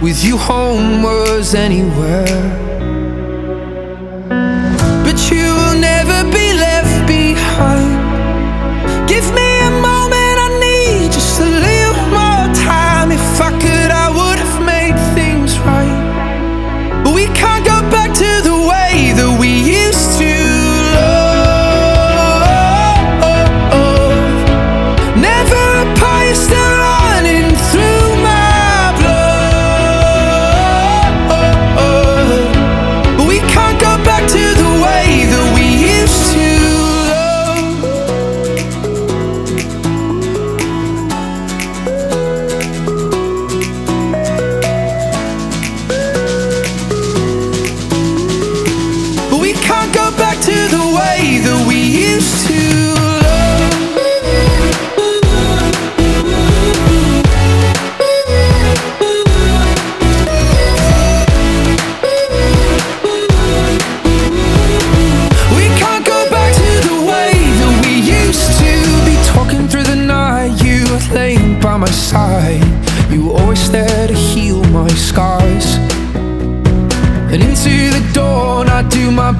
With you, home was anywhere. But you will never be left behind. Give me